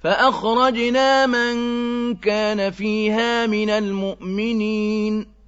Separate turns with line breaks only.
فأخرجنا من كان فيها من المؤمنين